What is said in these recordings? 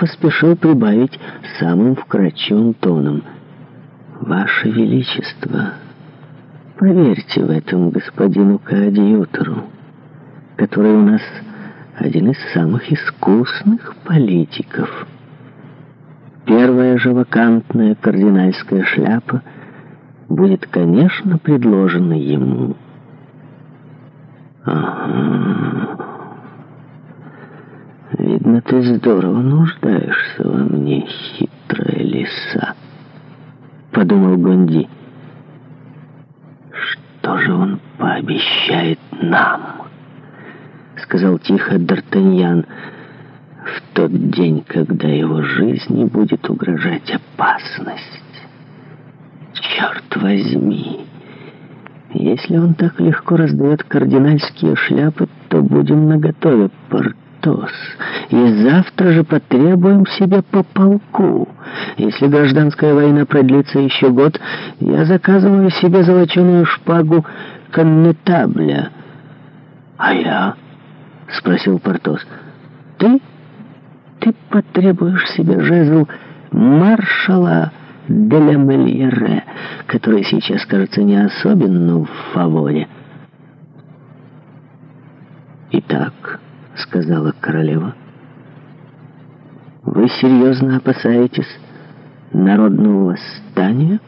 поспешил прибавить самым вкрадчивым тоном. «Ваше Величество, поверьте в этом господину Каадиютору, который у нас один из самых искусных политиков». Первая же вакантная кардинальская шляпа будет, конечно, предложена ему. Ага. Видно, ты здорово нуждаешься во мне, хитрая лиса. Подумал Гонди. Что же он пообещает нам? Сказал тихо Д'Артаньян. В тот день, когда его жизни будет угрожать опасность. Черт возьми! Если он так легко раздает кардинальские шляпы, то будем наготове, Порт. Атос, и завтра же потребуем себе по полку. Если гражданская война продлится еще год, я заказываю себе золоченую шпагу коннетабля». «А я?» — спросил Портос. «Ты? Ты потребуешь себе жезл маршала Деля Мельере, который сейчас, кажется, не особенно в фаворе». «Итак...» сказала королева. «Вы серьезно опасаетесь народного восстания?»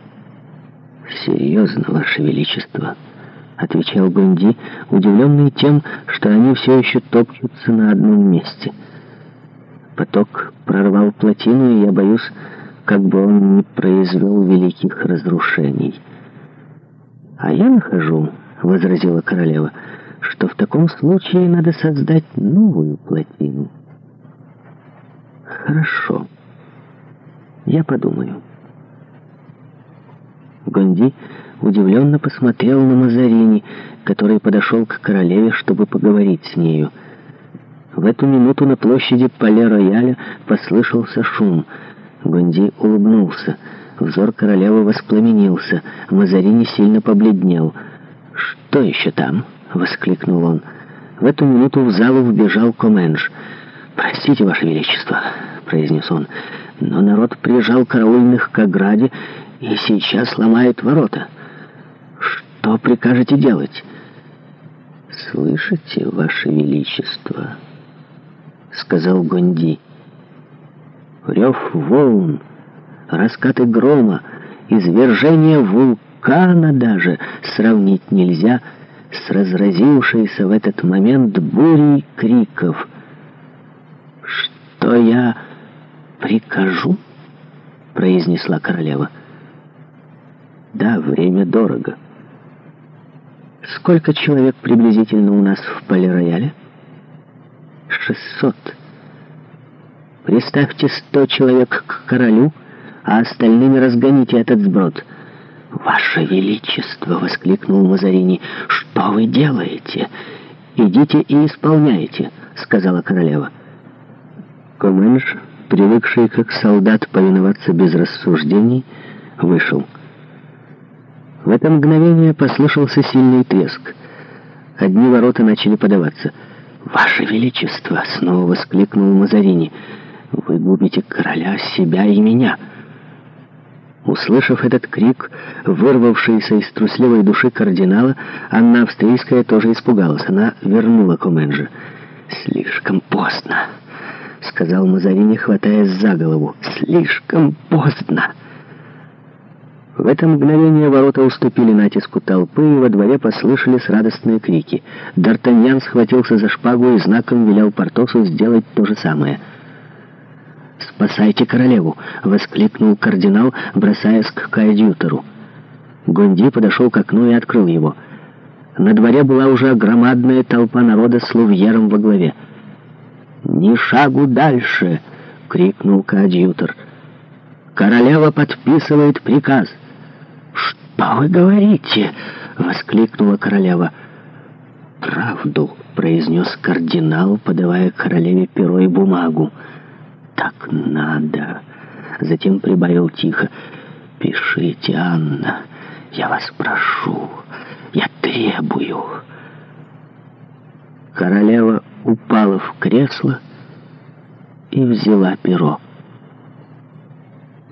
«Серьезно, Ваше Величество», — отвечал Бенди, удивленный тем, что они все еще топчутся на одном месте. «Поток прорвал плотину, и я боюсь, как бы он не произвел великих разрушений». «А я нахожу», — возразила королева, — что в таком случае надо создать новую плотину. Хорошо. Я подумаю. Гонди удивленно посмотрел на Мазарини, который подошел к королеве, чтобы поговорить с нею. В эту минуту на площади Пале-Рояля послышался шум. Гонди улыбнулся. Взор королевы воспламенился. Мазарини сильно побледнел. «Что еще там?» — воскликнул он. В эту минуту в залу вбежал Коменш. «Простите, Ваше Величество», — произнес он, — «но народ прижал караульных к ограде и сейчас ломает ворота. Что прикажете делать?» «Слышите, Ваше Величество?» — сказал Гонди. «Рев волн, раскаты грома, извержение вулкана даже сравнить нельзя — с разразившейся в этот момент бурей криков. «Что я прикажу?» — произнесла королева. «Да, время дорого». «Сколько человек приблизительно у нас в полирояле?» «Шестьсот». «Приставьте сто человек к королю, а остальными разгоните этот сброд». «Ваше Величество!» — воскликнул Мазарини. «Что вы делаете?» «Идите и исполняйте!» — сказала королева. Коменш, привыкший как солдат повиноваться без рассуждений, вышел. В это мгновение послышался сильный треск. Одни ворота начали подаваться. «Ваше Величество!» — снова воскликнул Мазарини. «Вы губите короля, себя и меня!» Услышав этот крик, вырвавшийся из трусливой души кардинала, Анна Австрийская тоже испугалась. Она вернула Коменджи. «Слишком поздно», — сказал Мазарини, хватаясь за голову. «Слишком поздно». В это мгновение ворота уступили натиску толпы, и во дворе послышались радостные крики. Д'Артаньян схватился за шпагу и знаком велел Портосу сделать то же самое — «Спасайте королеву!» — воскликнул кардинал, бросаясь к коадьютору. Гонди подошел к окну и открыл его. На дворе была уже громадная толпа народа с лувьером во главе. «Ни шагу дальше!» — крикнул коадьютор. «Королева подписывает приказ!» «Что вы говорите?» — воскликнула королева. «Правду!» — произнес кардинал, подавая королеве перо и бумагу так надо. Затем прибавил тихо. «Пишите, Анна, я вас прошу, я требую». Королева упала в кресло и взяла перо.